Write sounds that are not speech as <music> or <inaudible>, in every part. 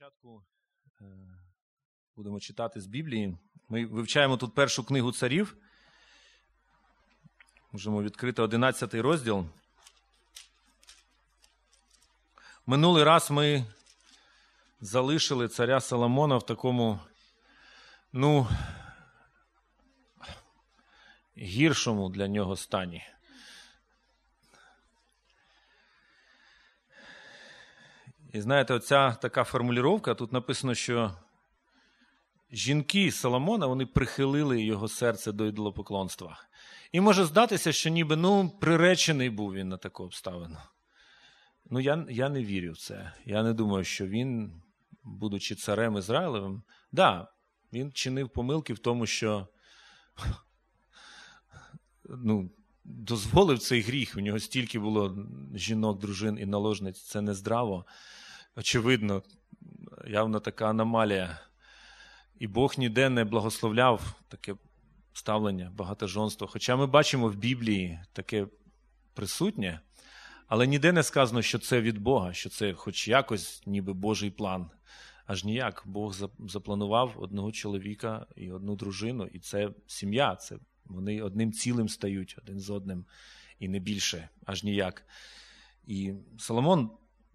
Спочатку е, будемо читати з Біблії. Ми вивчаємо тут першу книгу царів. Можемо відкрити 11 розділ. Минулий раз ми залишили царя Соломона в такому, ну, гіршому для нього стані. І знаєте, оця така формулювання, тут написано, що жінки Соломона вони прихилили його серце до ідолопоклонства. І може здатися, що ніби ну, приречений був він на таку обставину. Ну, я я не вірю в це. Я не думаю, що він, будучи царем Ізраїлевим, да, він чинив помилки в тому, що <laughs> ну, дозволив цей гріх. У нього стільки було жінок, дружин і наложниць, це не здраво очевидно, явно така аномалія. І Бог ніде не благословляв таке ставлення, багатожонство. Хоча ми бачимо в Біблії таке присутнє, але ніде не сказано, що це від Бога, що це хоч якось, ніби Божий план. Аж ніяк. Бог запланував одного чоловіка і одну дружину, і це сім'я. Це Вони одним цілим стають один з одним, і не більше, аж ніяк. І Соломон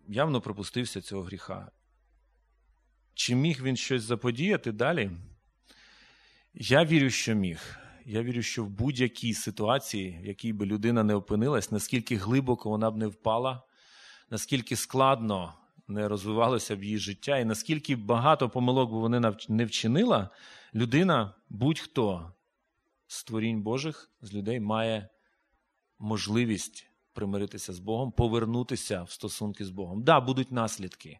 явно пропустився цього гріха. Чи міг він щось заподіяти далі? Я вірю, що міг. Я вірю, що в будь-якій ситуації, в якій би людина не опинилась, наскільки глибоко вона б не впала, наскільки складно не розвивалося б її життя, і наскільки багато помилок би вона не вчинила, людина, будь-хто з творінь Божих, з людей, має можливість примиритися з Богом, повернутися в стосунки з Богом. Да, будуть наслідки.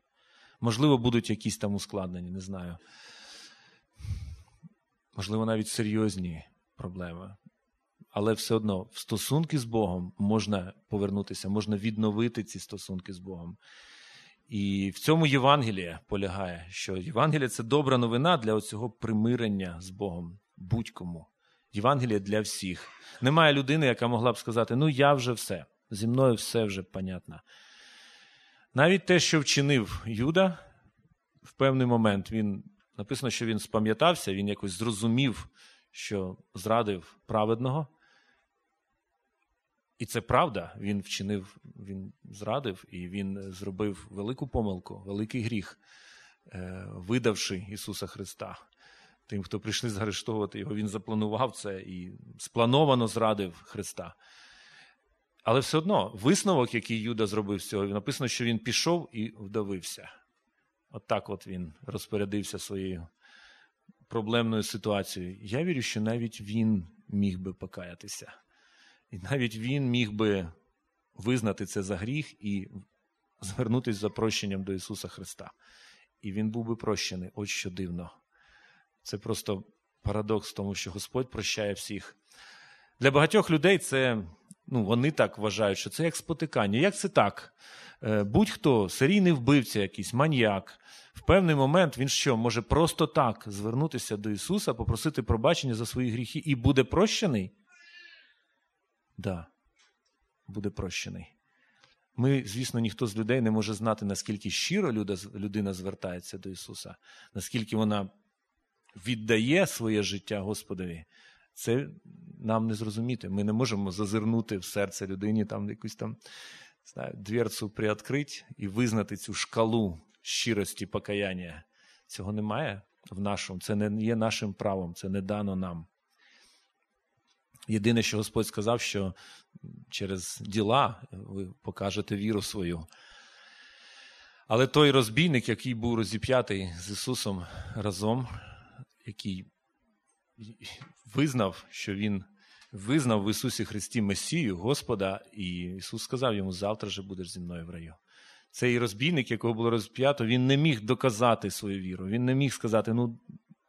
Можливо, будуть якісь там ускладнення, не знаю. Можливо, навіть серйозні проблеми. Але все одно в стосунки з Богом можна повернутися, можна відновити ці стосунки з Богом. І в цьому Євангеліє полягає, що Євангеліє це добра новина для цього примирення з Богом будь-кому. Євангеліє для всіх. Немає людини, яка могла б сказати: ну я вже все. Зі мною все вже понятно. Навіть те, що вчинив Юда, в певний момент він написано, що він спам'ятався, він якось зрозумів, що зрадив праведного. І це правда, він вчинив, він зрадив, і він зробив велику помилку, великий гріх, е, видавши Ісуса Христа. Тим, хто прийшли заарештовувати його, він запланував це і сплановано зрадив Христа. Але все одно висновок, який Юда зробив з цього, написано, що він пішов і вдавився. От так от він розпорядився своєю проблемною ситуацією. Я вірю, що навіть він міг би покаятися. І навіть він міг би визнати це за гріх і звернутися за прощенням до Ісуса Христа. І він був би прощений. От що дивно. Це просто парадокс тому, що Господь прощає всіх. Для багатьох людей це ну, вони так вважають, що це як спотикання. Як це так? Е, будь-хто, серійний вбивця, якийсь маньяк, в певний момент він що, може просто так звернутися до Ісуса, попросити пробачення за свої гріхи і буде прощений? Да, буде прощений. Ми, звісно, ніхто з людей не може знати, наскільки щиро людина звертається до Ісуса, наскільки вона віддає своє життя Господові. Це нам не зрозуміти. Ми не можемо зазирнути в серце людині, там якусь там знаю, дверцю приоткрити і визнати цю шкалу щирості покаяння. Цього немає в нашому. Це не є нашим правом, це не дано нам. Єдине, що Господь сказав, що через діла ви покажете віру свою. Але той розбійник, який був розіп'ятий з Ісусом разом, який визнав, що він визнав в Ісусі Христі Месію, Господа, і Ісус сказав йому: завтра же будеш зі мною в раю. Цей розбійник, якого було розп'ято, він не міг доказати свою віру. Він не міг сказати: ну,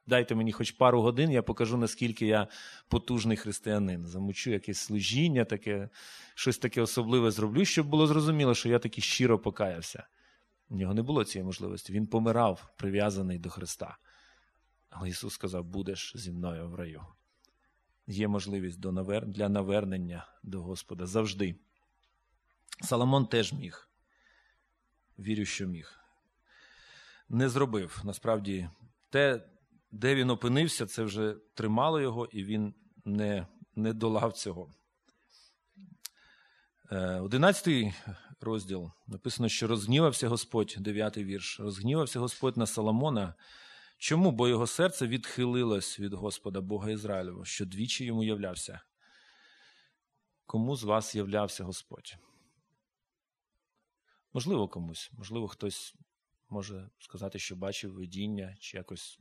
дайте мені хоч пару годин, я покажу, наскільки я потужний християнин. Замучу якесь служіння, таке, щось таке особливе зроблю, щоб було зрозуміло, що я таки щиро покаявся. У нього не було цієї можливості. Він помирав, прив'язаний до Христа. Але Ісус сказав: будеш зі мною в раю. Є можливість для навернення до Господа завжди. Соломон теж міг. Вірю, що міг. не зробив. Насправді, те, де він опинився, це вже тримало його, і він не, не долав цього. Е, одинадцятий розділ написано, що розгнівався Господь, дев'ятий вірш. Розгнівався Господь на Соломона. Чому? Бо його серце відхилилось від Господа Бога Ізраїлевого, що двічі йому являвся. Кому з вас являвся Господь? Можливо, комусь. Можливо, хтось може сказати, що бачив видіння, чи якось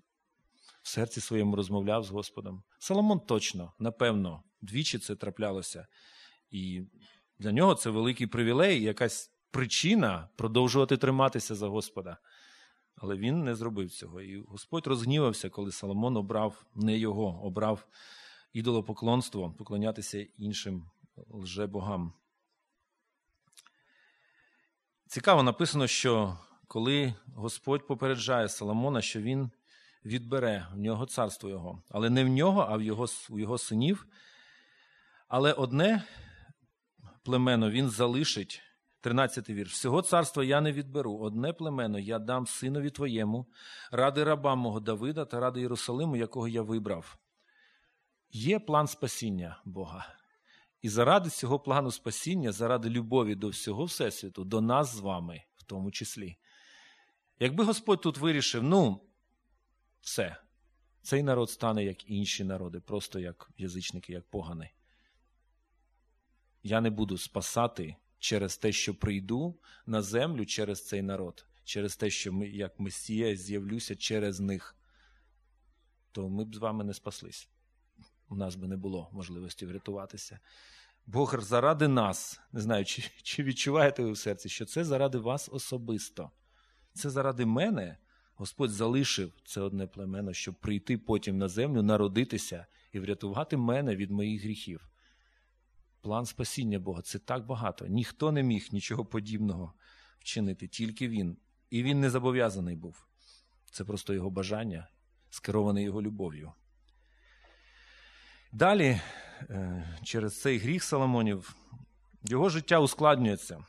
в серці своєму розмовляв з Господом. Соломон точно, напевно, двічі це траплялося. І для нього це великий привілей, якась причина продовжувати триматися за Господа. Але він не зробив цього. І Господь розгнівався, коли Соломон обрав не його, обрав ідолопоклонство, поклонятися іншим лжебогам. Цікаво написано, що коли Господь попереджає Соломона, що він відбере в нього царство його, але не в нього, а в його, у його синів. Але одне племено він залишить. 13 вірш. Всього царства я не відберу. Одне племено я дам синові твоєму, ради раба мого Давида та ради Єрусалиму, якого я вибрав. Є план спасіння Бога. І заради цього плану спасіння, заради любові до всього Всесвіту, до нас з вами, в тому числі. Якби Господь тут вирішив, ну, все, цей народ стане як інші народи, просто як язичники, як погани. Я не буду спасати через те, що прийду на землю через цей народ, через те, що ми, як Месія, з'явлюся через них, то ми б з вами не спаслись. У нас би не було можливості врятуватися. Бог заради нас, не знаю, чи, чи відчуваєте ви в серці, що це заради вас особисто. Це заради мене. Господь залишив це одне племено, щоб прийти потім на землю, народитися і врятувати мене від моїх гріхів. План спасіння Бога це так багато. Ніхто не міг нічого подібного вчинити, тільки він. І він не зобов'язаний був. Це просто його бажання, скероване його любов'ю. Далі, е, через цей гріх Соломонів, його життя ускладнюється.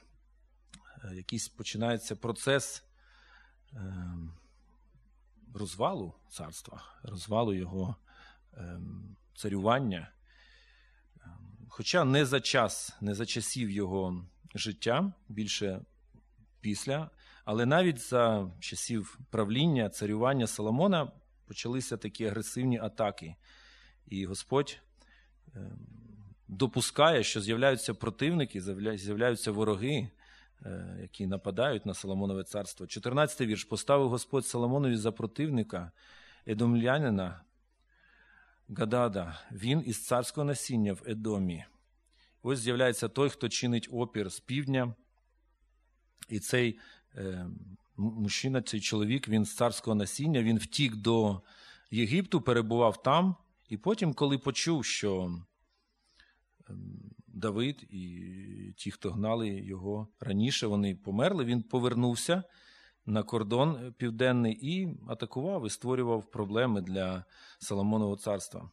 Е, якийсь починається процес е, розвалу царства, розвалу його царювання. Хоча не за час, не за часів його життя, більше після, але навіть за часів правління, царювання Соломона почалися такі агресивні атаки. І Господь ем, допускає, що з'являються противники, з'являються вороги, е, які нападають на Соломонове царство. 14-й вірш поставив Господь Соломонові за противника Едомлянина Гадада, він із царського насіння в Едомі. Ось з'являється той, хто чинить опір з півдня. І цей е, мужчина, цей чоловік, він з царського насіння, він втік до Єгипту, перебував там. І потім, коли почув, що ем, Давид і ті, хто гнали його раніше, вони померли, він повернувся на кордон південний і атакував і створював проблеми для Соломонового царства.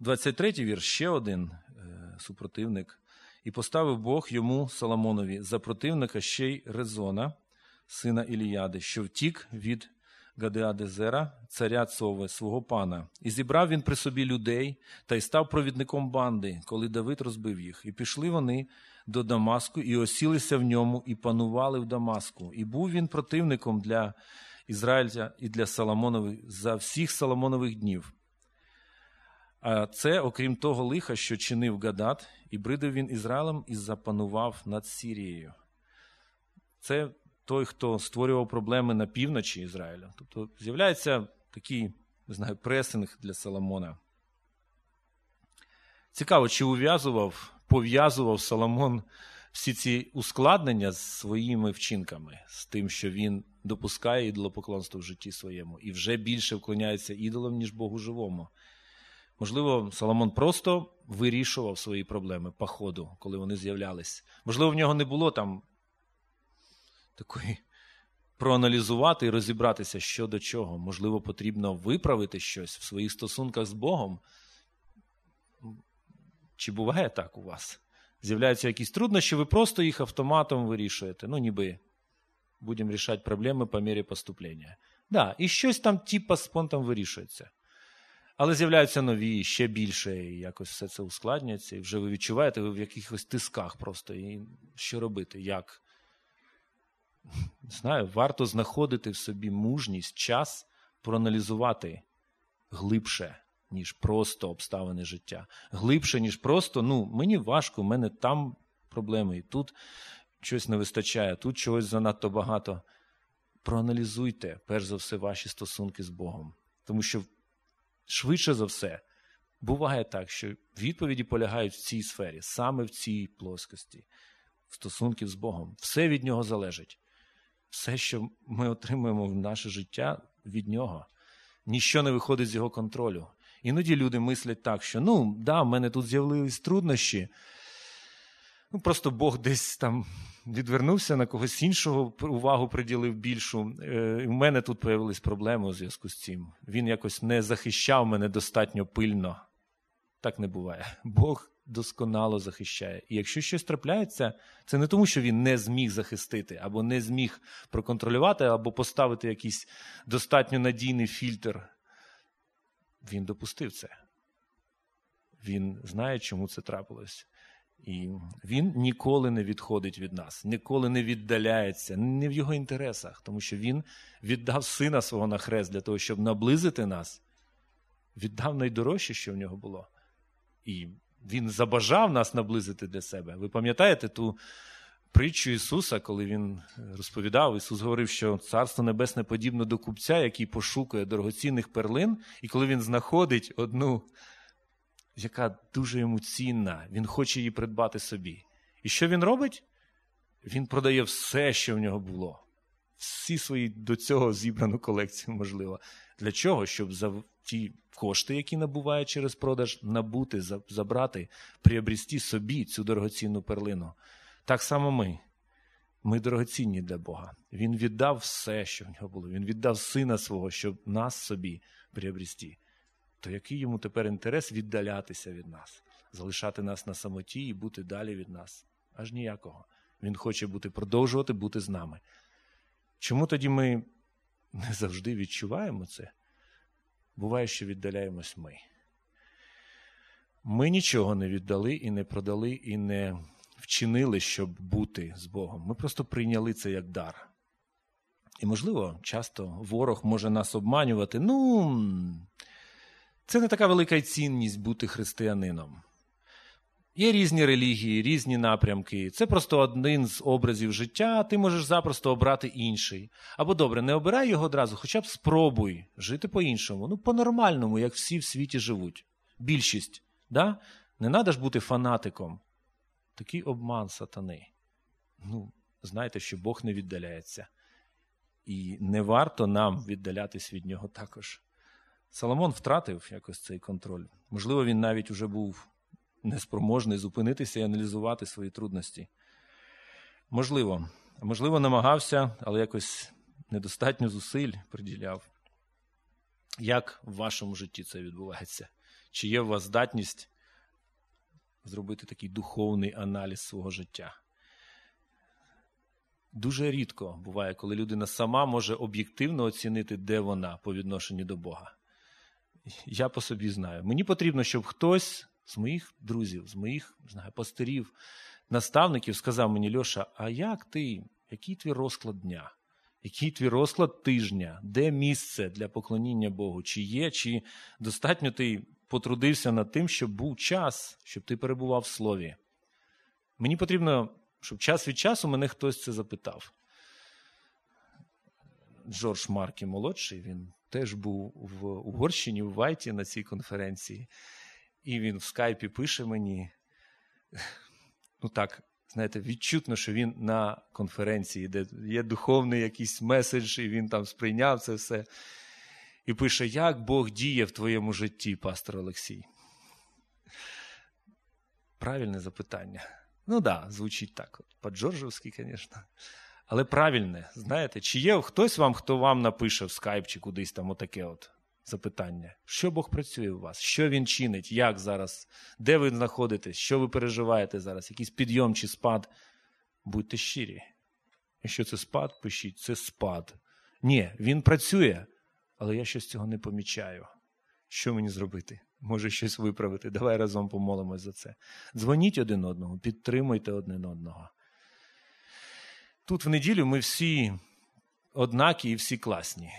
23-й вірш ще один е, супротивник. І поставив Бог йому Соломонові за противника ще й Резона, сина Іліяди, що втік від Гадеадезера, царя Цове, свого пана, і зібрав він при собі людей та й став провідником банди, коли Давид розбив їх. І пішли вони до Дамаску, і осілися в ньому, і панували в Дамаску. І був він противником для Ізраїля і для Соломонових за всіх Соломонових днів. А це, окрім того лиха, що чинив Гадат, і бридив він Ізраїлем і запанував над Сірією. Це той, хто створював проблеми на півночі Ізраїля. Тобто з'являється такий, не знаю, пресинг для Соломона. Цікаво, чи ув'язував, пов'язував Соломон всі ці ускладнення з своїми вчинками, з тим, що він допускає ідолопоклонство в житті своєму і вже більше вклоняється ідолам, ніж Богу живому. Можливо, Соломон просто вирішував свої проблеми по ходу, коли вони з'являлись. Можливо, в нього не було там такої проаналізувати і розібратися, що до чого. Можливо, потрібно виправити щось в своїх стосунках з Богом. Чи буває так у вас? З'являються якісь труднощі, ви просто їх автоматом вирішуєте. Ну, ніби будемо рішати проблеми по мірі поступлення. Да, І щось там типа спонтом вирішується. Але з'являються нові, ще більше, і якось все це ускладнюється, і вже ви відчуваєте, ви в якихось тисках просто. І що робити? Як? Знаю, варто знаходити в собі мужність, час проаналізувати глибше, ніж просто обставини життя. Глибше, ніж просто, ну, мені важко, в мене там проблеми, і тут щось не вистачає, тут чогось занадто багато. Проаналізуйте, перш за все, ваші стосунки з Богом. Тому що швидше за все, буває так, що відповіді полягають в цій сфері, саме в цій плоскості, стосунків з Богом. Все від нього залежить. Все, що ми отримуємо в наше життя, від нього. Ніщо не виходить з його контролю. Іноді люди мислять так, що ну, да, в мене тут з'явились труднощі. Ну, Просто Бог десь там відвернувся на когось іншого, увагу приділив більшу. Е, У мене тут з'явились проблеми у зв'язку з цим. Він якось не захищав мене достатньо пильно. Так не буває. Бог досконало захищає. І якщо щось трапляється, це не тому, що він не зміг захистити, або не зміг проконтролювати, або поставити якийсь достатньо надійний фільтр. Він допустив це. Він знає, чому це трапилось. І він ніколи не відходить від нас, ніколи не віддаляється, не в його інтересах, тому що він віддав сина свого на хрест для того, щоб наблизити нас, віддав найдорожче, що в нього було. І він забажав нас наблизити для себе. Ви пам'ятаєте ту притчу Ісуса, коли Він розповідав, Ісус говорив, що Царство Небесне подібно до купця, який пошукує дорогоцінних перлин, і коли він знаходить одну яка дуже йому цінна, він хоче її придбати собі. І що він робить? Він продає все, що в нього було. Всі свої до цього зібрану колекцію, можливо. Для чого? Щоб за ті кошти, які набуває через продаж, набути, забрати, приобрісти собі цю дорогоцінну перлину. Так само ми. Ми дорогоцінні для Бога. Він віддав все, що в нього було. Він віддав сина свого, щоб нас собі приобрісти то який йому тепер інтерес віддалятися від нас, залишати нас на самоті і бути далі від нас? Аж ніякого. Він хоче бути, продовжувати бути з нами. Чому тоді ми не завжди відчуваємо це? Буває, що віддаляємось ми. Ми нічого не віддали і не продали, і не вчинили, щоб бути з Богом. Ми просто прийняли це як дар. І, можливо, часто ворог може нас обманювати. Ну, це не така велика цінність бути християнином. Є різні релігії, різні напрямки. Це просто один з образів життя, ти можеш запросто обрати інший. Або добре, не обирай його одразу, хоча б спробуй жити по-іншому, ну, по-нормальному, як всі в світі живуть. Більшість. Да? Не треба ж бути фанатиком. Такий обман сатани. Ну, Знаєте, що Бог не віддаляється. І не варто нам віддалятись від нього також. Соломон втратив якось цей контроль. Можливо, він навіть уже був неспроможний зупинитися і аналізувати свої трудності. Можливо, можливо, намагався, але якось недостатньо зусиль приділяв. Як в вашому житті це відбувається? Чи є у вас здатність зробити такий духовний аналіз свого життя? Дуже рідко буває, коли людина сама може об'єктивно оцінити, де вона по відношенню до Бога я по собі знаю. Мені потрібно, щоб хтось з моїх друзів, з моїх знаю, пастирів, наставників сказав мені, Льоша, а як ти, який твій розклад дня? Який твій розклад тижня? Де місце для поклоніння Богу? Чи є, чи достатньо ти потрудився над тим, щоб був час, щоб ти перебував в слові? Мені потрібно, щоб час від часу мене хтось це запитав. Джордж Маркі молодший, він теж був в Угорщині, в Вайті на цій конференції, і він в скайпі пише мені. Ну так, знаєте, відчутно, що він на конференції, де є духовний якийсь меседж, і він там сприйняв це все. І пише: Як Бог діє в твоєму житті, пастор Олексій? Правильне запитання. Ну так, да, звучить так. По-джорджовськи, звісно. Але правильне, знаєте, чи є хтось вам, хто вам напише в скайп чи кудись там отаке от запитання? Що Бог працює у вас? Що він чинить? Як зараз? Де ви знаходитесь? Що ви переживаєте зараз? Якийсь підйом чи спад? Будьте щирі. Якщо це спад, пишіть, це спад. Ні, він працює, але я щось цього не помічаю. Що мені зробити? Може щось виправити. Давай разом помолимось за це. Дзвоніть один одного, підтримуйте один одного. Тут в неділю ми всі однакі і всі класні.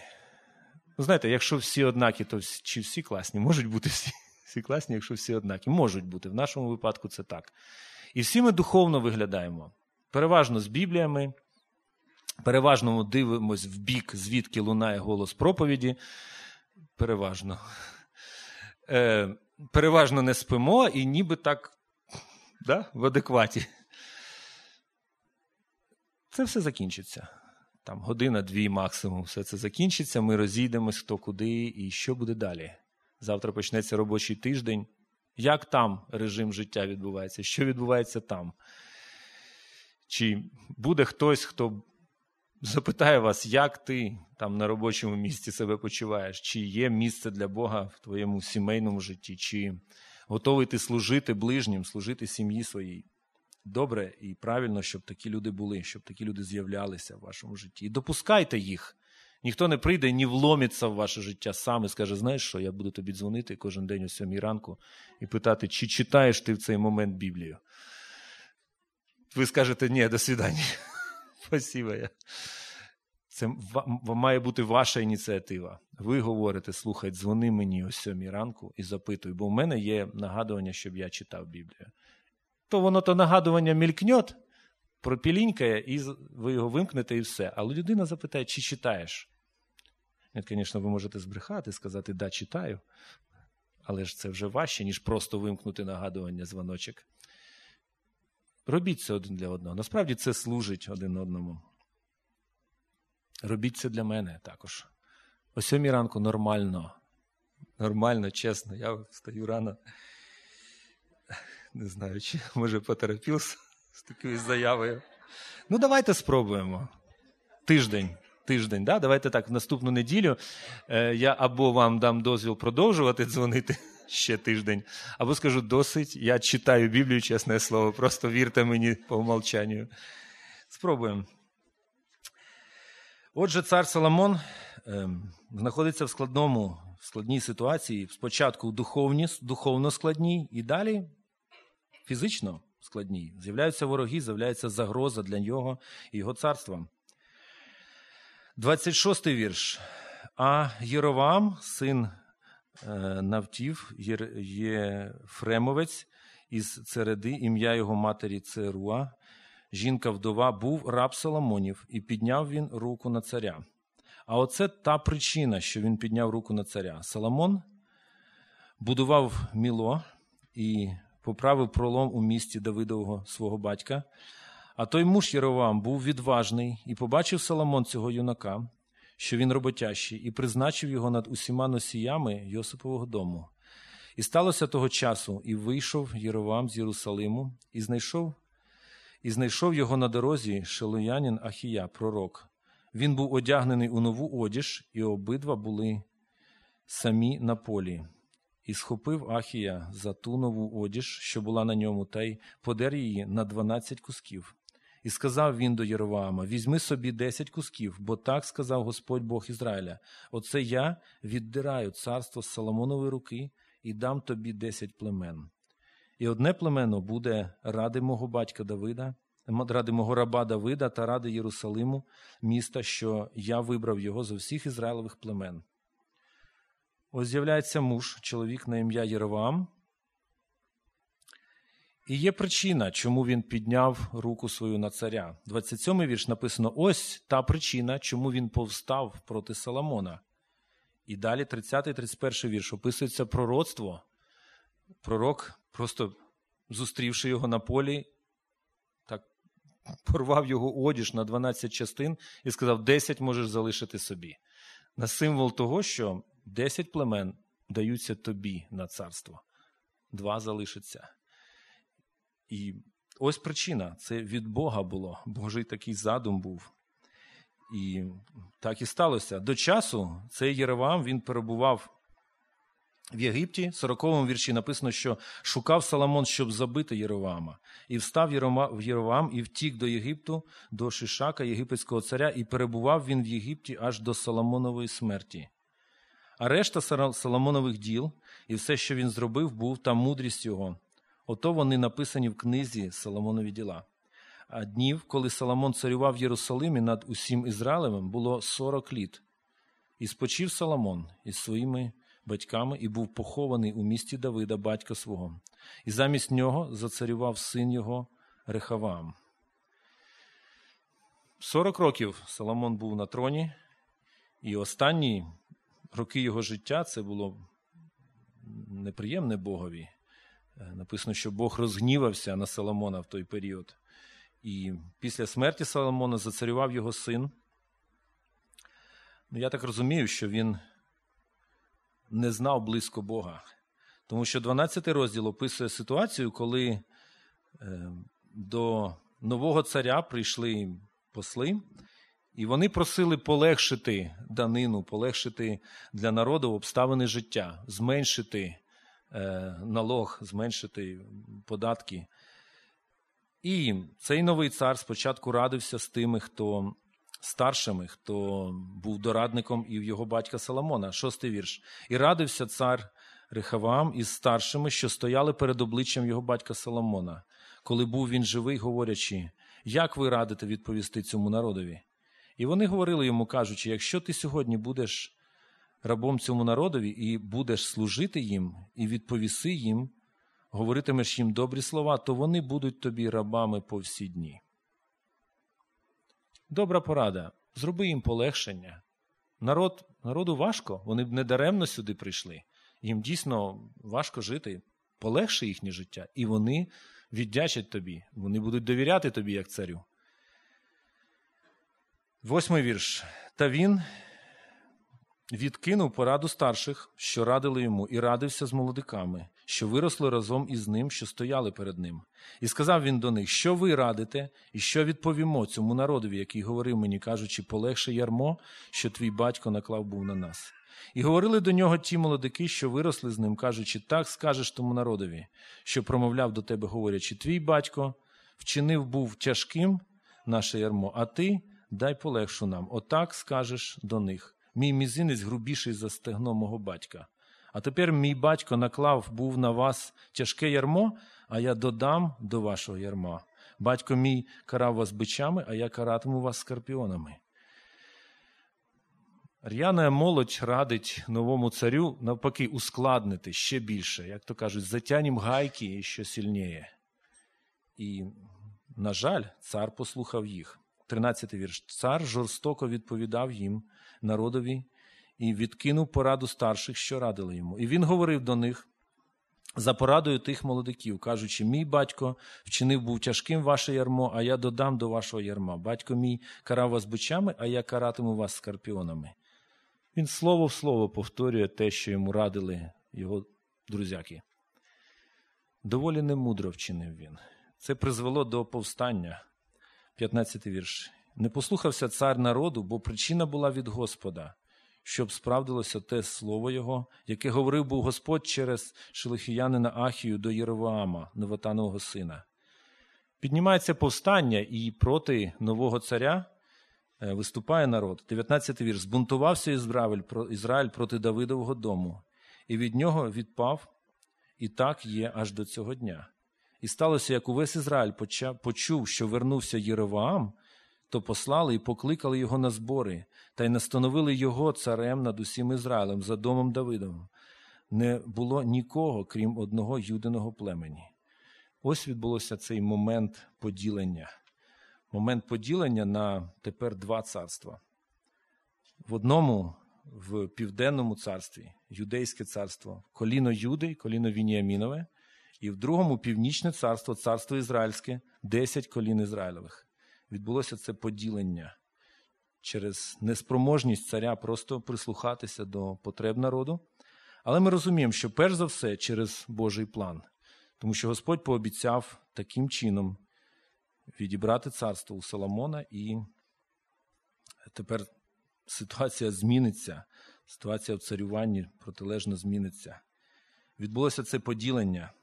Ну, знаєте, якщо всі однакі, то чи всі класні? Можуть бути всі, всі класні, якщо всі однакі. Можуть бути. В нашому випадку це так. І всі ми духовно виглядаємо. Переважно з Бібліями, переважно дивимось в бік, звідки лунає голос проповіді. Переважно. Е, Переважно не спимо і ніби так да, в адекваті. Це все закінчиться. Там година-дві максимум, все це закінчиться. Ми розійдемось хто куди і що буде далі. Завтра почнеться робочий тиждень. Як там режим життя відбувається? Що відбувається там? Чи буде хтось, хто запитає вас, як ти там на робочому місці себе почуваєш? Чи є місце для Бога в твоєму сімейному житті? Чи готовий ти служити ближнім, служити сім'ї своїй? Добре і правильно, щоб такі люди були, щоб такі люди з'являлися в вашому житті. І допускайте їх. Ніхто не прийде і не вломиться в ваше життя сам і скаже, знаєш що, я буду тобі дзвонити кожен день о сьомій ранку і питати, чи читаєш ти в цей момент Біблію. Ви скажете, ні, до свидання. Спасибо. Це має бути ваша ініціатива. Ви говорите, слухай, дзвони мені о сьомій ранку і запитуй, бо в мене є нагадування, щоб я читав Біблію. То воно то нагадування мількньот, пропілінькає, і ви його вимкнете, і все. Але людина запитає, чи читаєш. Ні, звісно, ви можете збрехати, сказати, да, читаю. Але ж це вже важче, ніж просто вимкнути нагадування дзвоночок. Робіть це один для одного. Насправді це служить один одному. Робіть це для мене також. О сьомій ранку нормально. Нормально, чесно. Я встаю рано. Не знаю, чи може потерапівся з такою заявою. Ну, давайте спробуємо. Тиждень. Тиждень, да? Давайте так, в наступну неділю е, я або вам дам дозвіл продовжувати дзвонити ще тиждень, або скажу досить. Я читаю Біблію, чесне слово, просто вірте мені по умолчанню. Спробуємо. Отже, цар Соломон е, знаходиться в складному, в складній ситуації. Спочатку духовні, духовно складній, і далі фізично складній. З'являються вороги, з'являється загроза для нього і його царства. 26-й вірш. А Єровам, син Навтів, Єфремовець із Цереди, ім'я його матері Церуа, жінка вдова, був раб Соломонів, і підняв він руку на царя. А оце та причина, що він підняв руку на царя. Соломон будував міло і поправив пролом у місті Давидового свого батька. А той муж Єровам був відважний і побачив Соломон цього юнака, що він роботящий, і призначив його над усіма носіями Йосипового дому. І сталося того часу, і вийшов Єровам з Єрусалиму, і знайшов і знайшов його на дорозі шелоянин Ахія, пророк. Він був одягнений у нову одіж, і обидва були самі на полі. І схопив Ахія за ту нову одіж, що була на ньому, та й подер її на дванадцять кусків. І сказав він до Єроваама: Візьми собі десять кусків, бо так сказав Господь Бог Ізраїля: Оце я віддираю царство з Соломонової руки і дам тобі десять племен. І одне племено буде ради мого батька Давида, ради мого раба Давида та ради Єрусалиму, міста, що я вибрав його з усіх ізраїлових племен. Ось з'являється муж, чоловік на ім'я Єровам. І є причина, чому він підняв руку свою на царя. 27-й вірш написано: ось та причина, чому він повстав проти Соломона. І далі 30-31 вірш описується пророцтво. Пророк, просто зустрівши його на полі, так порвав його одіж на 12 частин і сказав: 10 можеш залишити собі. На символ того, що Десять племен даються тобі на царство, два залишаться. І ось причина це від Бога було. Божий такий задум був. І так і сталося. До часу цей Єревам він перебував в Єгипті, 40-му вірші написано, що шукав Соломон, щоб забити Єровама. І встав в Єровам і втік до Єгипту, до Шишака, єгипетського царя, і перебував він в Єгипті аж до Соломонової смерті. А решта Соломонових діл і все, що він зробив, був та мудрість його. Ото вони написані в книзі Соломонові діла. А днів, коли Соломон царював в Єрусалимі над усім Ізраїлем, було 40 літ. І спочив Соломон із своїми батьками і був похований у місті Давида, батька свого, і замість нього зацарював син його Рехавам. Сорок років Соломон був на троні, і останні роки його життя це було неприємне Богові. Е, написано, що Бог розгнівався на Соломона в той період. І після смерті Соломона зацарював його син. Ну, Я так розумію, що він не знав близько Бога. Тому що 12 розділ описує ситуацію, коли е, до нового царя прийшли посли, і вони просили полегшити данину, полегшити для народу обставини життя, зменшити налог, зменшити податки. І цей новий цар спочатку радився з тими, хто старшими, хто був дорадником і в його батька Соломона, шостий вірш. І радився цар Рехавам із старшими, що стояли перед обличчям його батька Соломона, коли був він живий, говорячи, як ви радите відповісти цьому народові? І вони говорили йому, кажучи: якщо ти сьогодні будеш рабом цьому народові і будеш служити їм, і відповіси їм, говоритимеш їм добрі слова, то вони будуть тобі рабами по всі дні. Добра порада. Зроби їм полегшення. Народ, Народу важко, вони б не даремно сюди прийшли. Їм дійсно важко жити, полегше їхнє життя, і вони віддячать тобі, вони будуть довіряти тобі, як царю. Восьмий вірш. Та він відкинув пораду старших, що радили йому, і радився з молодиками, що виросли разом із ним, що стояли перед ним. І сказав він до них, що ви радите, і що відповімо цьому народові, який говорив мені, кажучи, полегше ярмо, що твій батько наклав був на нас. І говорили до нього ті молодики, що виросли з ним, кажучи, так скажеш тому народові, що промовляв до тебе, говорячи, твій батько вчинив був тяжким наше ярмо, а ти дай полегшу нам. Отак скажеш до них. Мій мізинець грубіший за стегно мого батька. А тепер мій батько наклав був на вас тяжке ярмо, а я додам до вашого ярма. Батько мій карав вас бичами, а я каратиму вас скорпіонами. Р'яна молодь радить новому царю навпаки ускладнити ще більше, як то кажуть, затянім гайки і що сильніє. І, на жаль, цар послухав їх. 13 вірш. Цар жорстоко відповідав їм, народові, і відкинув пораду старших, що радили йому. І він говорив до них за порадою тих молодиків, кажучи: мій батько вчинив був тяжким ваше ярмо, а я додам до вашого ярма. Батько мій карав вас бичами, а я каратиму вас скорпіонами. Він слово в слово повторює те, що йому радили його друзяки. Доволі немудро вчинив він. Це призвело до повстання. 15 вірш. Не послухався цар народу, бо причина була від Господа, щоб справдилося те слово Його, яке говорив був Господь через шелехіянина Ахію до Єроваама, Неватанового сина. Піднімається повстання, і проти нового царя е, виступає народ. 19 вірш. Збунтувався Ізраїль проти Давидового дому, і від нього відпав, і так є аж до цього дня. І сталося, як увесь Ізраїль почув, що вернувся Єроваам, то послали і покликали його на збори, та й настановили його царем над усім Ізраїлем за домом Давидовим. Не було нікого, крім одного юдиного племені. Ось відбулося цей момент поділення. Момент поділення на тепер два царства. В одному, в південному царстві, юдейське царство, коліно Юди коліно Вініамінове, і в другому північне царство, царство Ізраїльське, десять колін Ізраїлевих відбулося це поділення через неспроможність царя просто прислухатися до потреб народу. Але ми розуміємо, що перш за все через Божий план, тому що Господь пообіцяв таким чином відібрати царство у Соломона, і тепер ситуація зміниться, ситуація в царюванні протилежно зміниться. відбулося це поділення.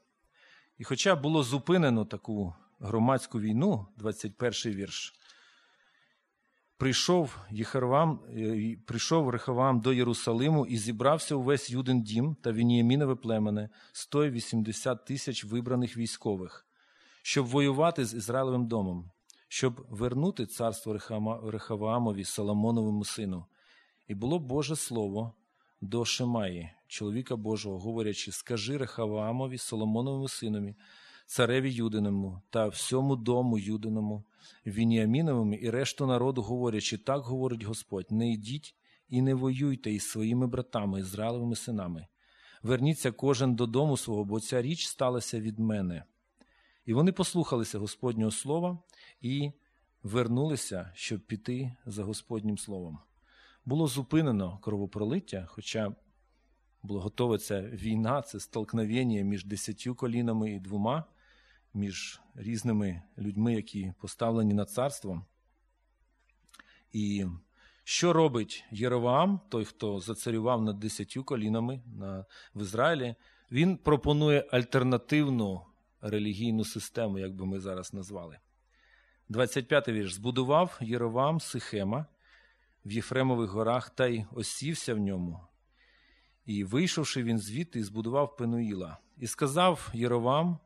І хоча було зупинено таку громадську війну, 21 вірш, прийшов Єхарвам, е, прийшов Рехавам до Єрусалиму і зібрався увесь Юдин дім та Вініямінове племене 180 тисяч вибраних військових, щоб воювати з Ізраїлевим домом, щоб вернути царство Рехаваамові Соломоновому сину. І було Боже Слово до Шемаї, чоловіка Божого, говорячи: Скажи Рехаваамові, Соломоновому синові, цареві Юдиному та всьому дому Юдиному, Вініаміновому і решту народу, говорячи, так говорить Господь: не йдіть і не воюйте із своїми братами, Ізраїлевими синами. Верніться кожен додому свого, бо ця річ сталася від мене. І вони послухалися Господнього слова і вернулися, щоб піти за Господнім словом. Було зупинено кровопролиття, хоча була готова ця війна, це столкновення між десятью колінами і двома, між різними людьми, які поставлені над царством. І що робить Єроваам, той, хто зацарював над десятью колінами на, в Ізраїлі, він пропонує альтернативну релігійну систему, як би ми зараз назвали. 25 й вірш. Збудував Єровам Сихема в Єфремових горах та й осівся в ньому. І, вийшовши він звідти, збудував Пенуїла, і сказав Єровам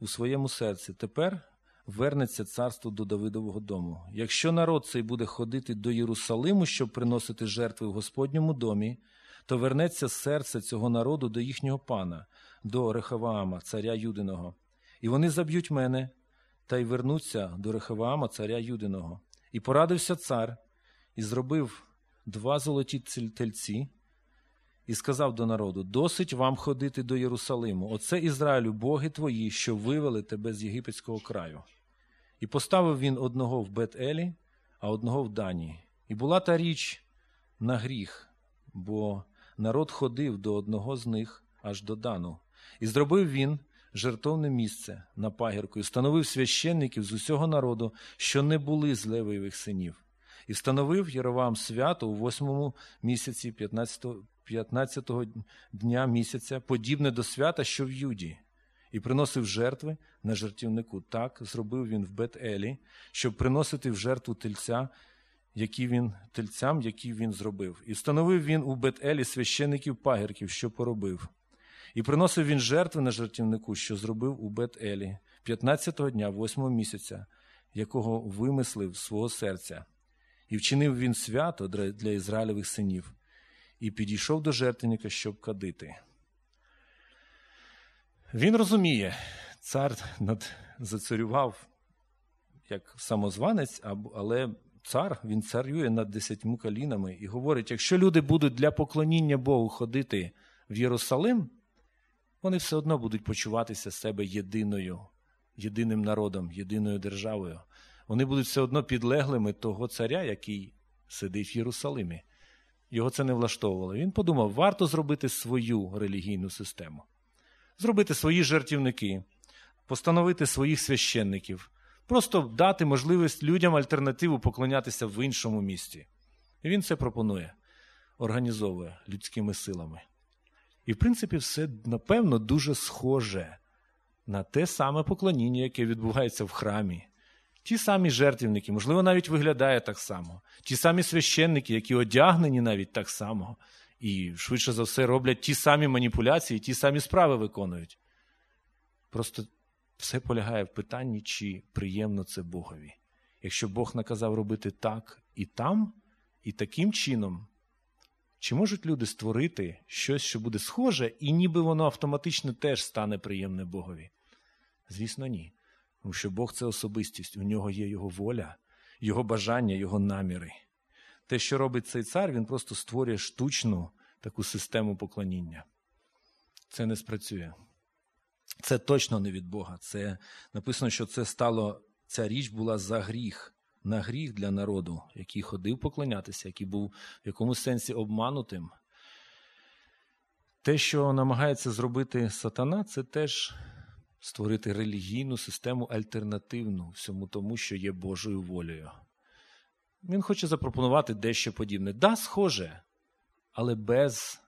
у своєму серці: Тепер вернеться царство до Давидового дому. Якщо народ цей буде ходити до Єрусалиму, щоб приносити жертви в Господньому домі, то вернеться серце цього народу до їхнього пана, до Рехаваама, царя Юдиного. І вони заб'ють мене та й вернуться до Рехаваама, царя Юдиного. І порадився цар, і зробив два золоті тельці, і сказав до народу: Досить вам ходити до Єрусалиму. Оце Ізраїлю, боги твої, що вивели тебе з єгипетського краю. І поставив він одного в Бет-Елі, а одного в Дані. І була та річ на гріх, бо народ ходив до одного з них аж до Дану. І зробив він жертовне місце на пагірку, і встановив священників з усього народу, що не були з Левиєвих синів. І встановив Єровам свято у восьмому місяці 15-го 15-го дня місяця, подібне до свята, що в Юді, і приносив жертви на жертівнику. Так зробив він в Бет-Елі, щоб приносити в жертву тельця, які він, тельцям, які він зробив. І встановив він у Бет-Елі священиків пагірків, що поробив. І приносив він жертви на жертівнику, що зробив у Бет-Елі, 15-го дня, 8-го місяця, якого вимислив свого серця. І вчинив він свято для Ізраїлевих синів і підійшов до жертвенника, щоб кадити. Він розуміє, цар над, зацарював як самозванець, але цар він царює над десятьми колінами і говорить: якщо люди будуть для поклоніння Богу ходити в Єрусалим, вони все одно будуть почуватися себе єдиною, єдиним народом, єдиною державою. Вони будуть все одно підлеглими того царя, який сидить в Єрусалимі. Його це не влаштовувало. Він подумав, варто зробити свою релігійну систему, зробити свої жертівники, постановити своїх священників, просто дати можливість людям альтернативу поклонятися в іншому місті. І він це пропонує, організовує людськими силами. І, в принципі, все, напевно, дуже схоже на те саме поклоніння, яке відбувається в храмі. Ті самі жертвівники, можливо, навіть виглядає так само. Ті самі священники, які одягнені навіть так само, і швидше за все роблять ті самі маніпуляції, ті самі справи виконують. Просто все полягає в питанні, чи приємно це Богові. Якщо Бог наказав робити так і там, і таким чином, чи можуть люди створити щось, що буде схоже, і ніби воно автоматично теж стане приємне Богові? Звісно, ні. Тому що Бог це особистість, у нього є його воля, його бажання, його наміри. Те, що робить цей цар, він просто створює штучну таку систему поклоніння. Це не спрацює. Це точно не від Бога. Це написано, що це стало, ця річ була за гріх, на гріх для народу, який ходив поклонятися, який був в якомусь сенсі обманутим. Те, що намагається зробити сатана, це теж створити релігійну систему альтернативну всьому тому, що є Божою волею. Він хоче запропонувати дещо подібне. Да, схоже, але без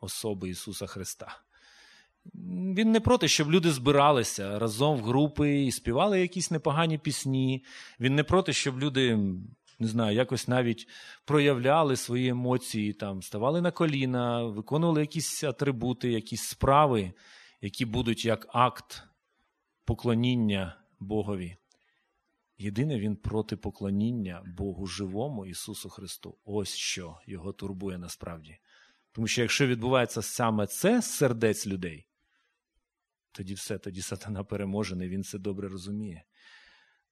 особи Ісуса Христа. Він не проти, щоб люди збиралися разом в групи і співали якісь непогані пісні. Він не проти, щоб люди, не знаю, якось навіть проявляли свої емоції, там, ставали на коліна, виконували якісь атрибути, якісь справи, які будуть як акт поклоніння Богові. Єдине він проти поклоніння Богу живому Ісусу Христу. Ось що його турбує насправді. Тому що якщо відбувається саме це з сердець людей, тоді все, тоді сатана переможений, він це добре розуміє.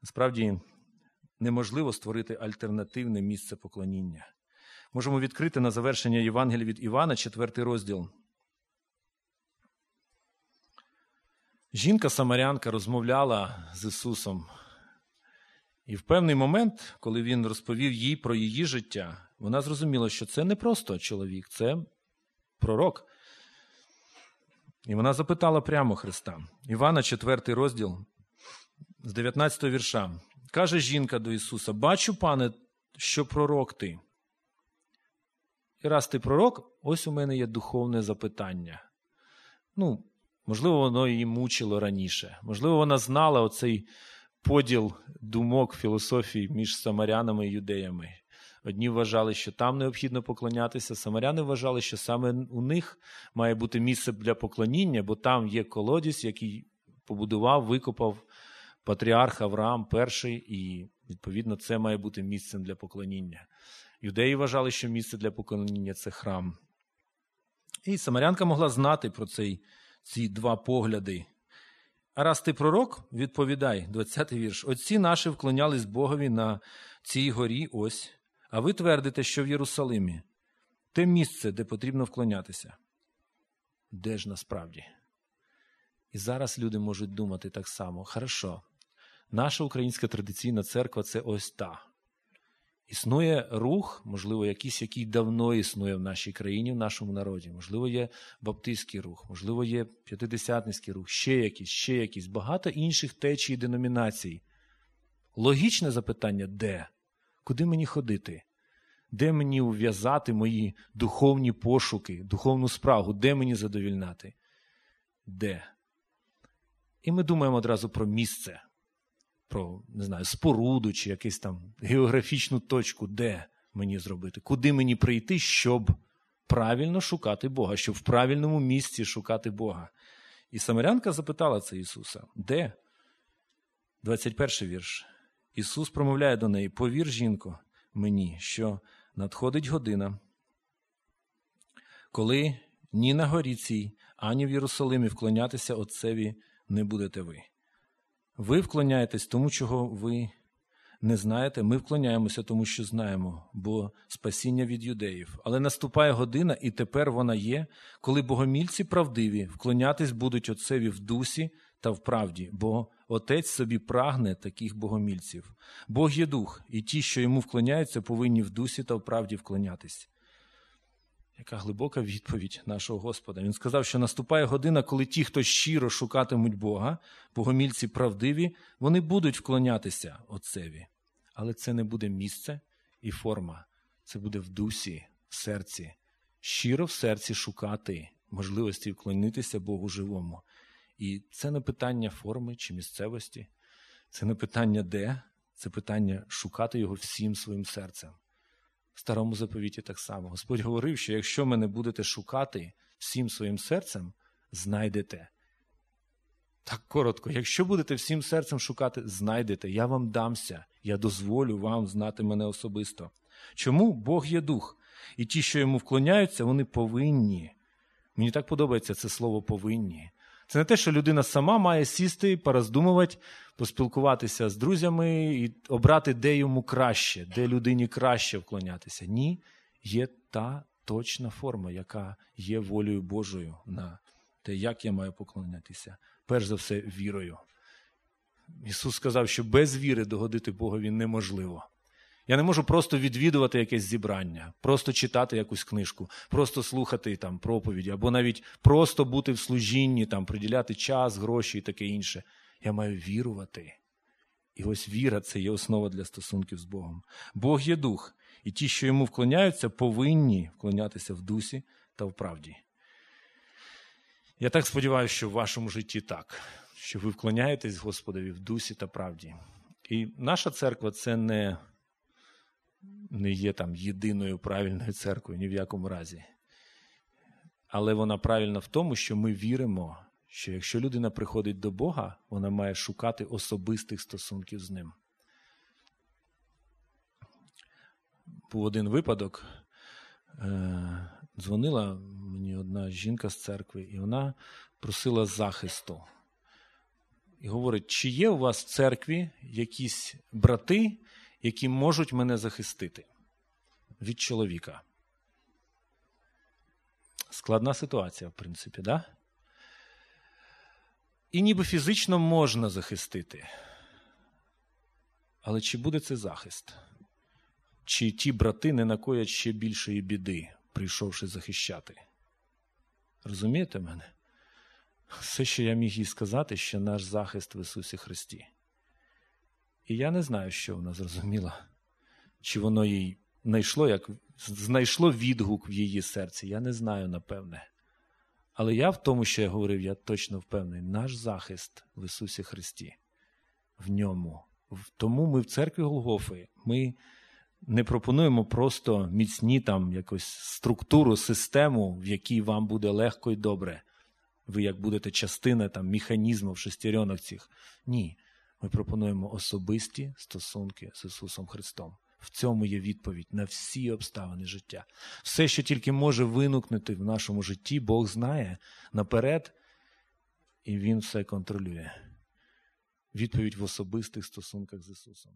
Насправді неможливо створити альтернативне місце поклоніння. Можемо відкрити на завершення Євангелія від Івана, четвертий розділ. Жінка Самарянка розмовляла з Ісусом. І в певний момент, коли він розповів їй про її життя, вона зрозуміла, що це не просто чоловік, це пророк. І вона запитала прямо Христа. Івана, 4 розділ, з 19 вірша. Каже жінка до Ісуса: Бачу, пане, що пророк ти. І раз ти пророк, ось у мене є духовне запитання. Ну, можливо, воно її мучило раніше. Можливо, вона знала оцей поділ думок філософії між самарянами і юдеями. Одні вважали, що там необхідно поклонятися, самаряни вважали, що саме у них має бути місце для поклоніння, бо там є колодязь, який побудував, викопав патріарх Авраам перший, і, відповідно, це має бути місцем для поклоніння. Юдеї вважали, що місце для поклоніння це храм. І Самарянка могла знати про цей, ці два погляди. А раз ти пророк, відповідай, 20-й вірш. Отці наші вклонялись Богові на цій горі, ось, а ви твердите, що в Єрусалимі те місце, де потрібно вклонятися. Де ж насправді? І зараз люди можуть думати так само: хорошо, наша українська традиційна церква це ось та. Існує рух, можливо, якийсь, який давно існує в нашій країні, в нашому народі. Можливо, є баптистський рух, можливо, є п'ятидесятницький рух, ще якийсь, ще якийсь, багато інших течій і деномінацій. Логічне запитання де? Куди мені ходити? Де мені ув'язати мої духовні пошуки, духовну справу, де мені задовільнати? Де? І ми думаємо одразу про місце про не знаю, споруду чи якусь там географічну точку, де мені зробити, куди мені прийти, щоб правильно шукати Бога, щоб в правильному місці шукати Бога. І Самарянка запитала це Ісуса, де? 21 вірш. Ісус промовляє до неї: Повір, жінко, мені, що надходить година, коли ні на горі цій, ані в Єрусалимі вклонятися Отцеві не будете ви. Ви вклоняєтесь тому, чого ви не знаєте. Ми вклоняємося тому, що знаємо, бо спасіння від юдеїв. Але наступає година, і тепер вона є, коли богомільці правдиві вклонятись будуть отцеві в дусі та в правді, бо отець собі прагне таких богомільців. Бог є дух, і ті, що йому вклоняються, повинні в дусі та в правді вклонятись. Яка глибока відповідь нашого Господа. Він сказав, що наступає година, коли ті, хто щиро шукатимуть Бога, богомільці правдиві, вони будуть вклонятися Отцеві. Але це не буде місце і форма. Це буде в дусі, в серці, щиро в серці шукати можливості вклонитися Богу живому. І це не питання форми чи місцевості, це не питання де, це питання шукати його всім своїм серцем. Старому заповіті так само. Господь говорив, що якщо мене будете шукати всім своїм серцем, знайдете. Так коротко, якщо будете всім серцем шукати, знайдете, я вам дамся, я дозволю вам знати мене особисто. Чому Бог є дух? І ті, що йому вклоняються, вони повинні. Мені так подобається це слово повинні. Це не те, що людина сама має сісти, пороздумувати, поспілкуватися з друзями і обрати, де йому краще, де людині краще вклонятися. Ні, є та точна форма, яка є волею Божою на те, як я маю поклонятися. Перш за все, вірою. Ісус сказав, що без віри догодити Богові неможливо. Я не можу просто відвідувати якесь зібрання, просто читати якусь книжку, просто слухати там проповіді, або навіть просто бути в служінні, там, приділяти час, гроші і таке інше. Я маю вірувати. І ось віра це є основа для стосунків з Богом. Бог є дух, і ті, що йому вклоняються, повинні вклонятися в дусі та в правді. Я так сподіваюся, що в вашому житті так, що ви вклоняєтесь Господові в дусі та правді. І наша церква це не, не є там єдиною правильною церквою ні в якому разі. Але вона правильна в тому, що ми віримо, що якщо людина приходить до Бога, вона має шукати особистих стосунків з ним. Був один випадок. Е, дзвонила мені одна жінка з церкви, і вона просила захисту. І говорить: чи є у вас в церкві якісь брати, які можуть мене захистити від чоловіка? Складна ситуація, в принципі, да? І ніби фізично можна захистити. Але чи буде це захист? Чи ті брати не накоять ще більшої біди, прийшовши захищати? Розумієте мене? Все, що я міг їй сказати, що наш захист в Ісусі Христі. І я не знаю, що вона зрозуміла, чи воно їй знайшло як, знайшло відгук в її серці. Я не знаю, напевне. Але я в тому, що я говорив, я точно впевнений, наш захист в Ісусі Христі, в ньому. Тому ми в церкві Голгофи, ми не пропонуємо просто міцні там якусь структуру, систему, в якій вам буде легко і добре. Ви як будете частина там механізму в шестеренок цих. Ні. Ми пропонуємо особисті стосунки з Ісусом Христом. В цьому є відповідь на всі обставини життя. Все, що тільки може виникнути в нашому житті, Бог знає наперед, і Він все контролює. Відповідь в особистих стосунках з Ісусом.